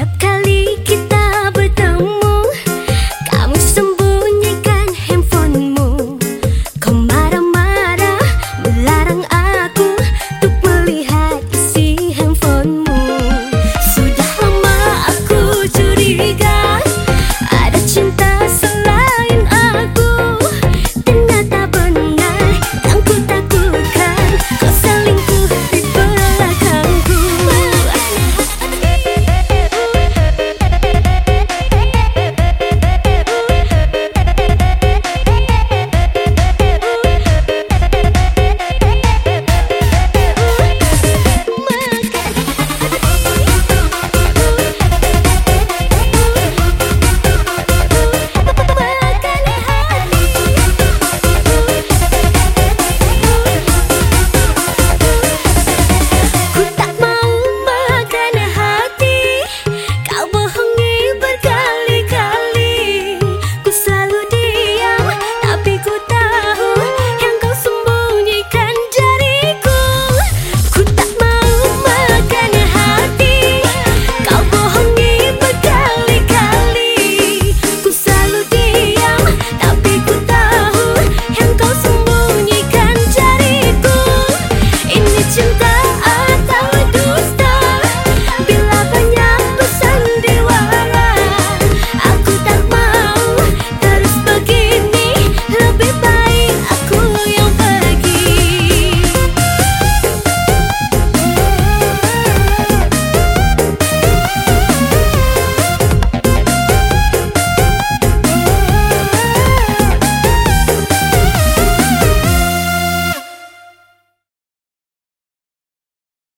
기억할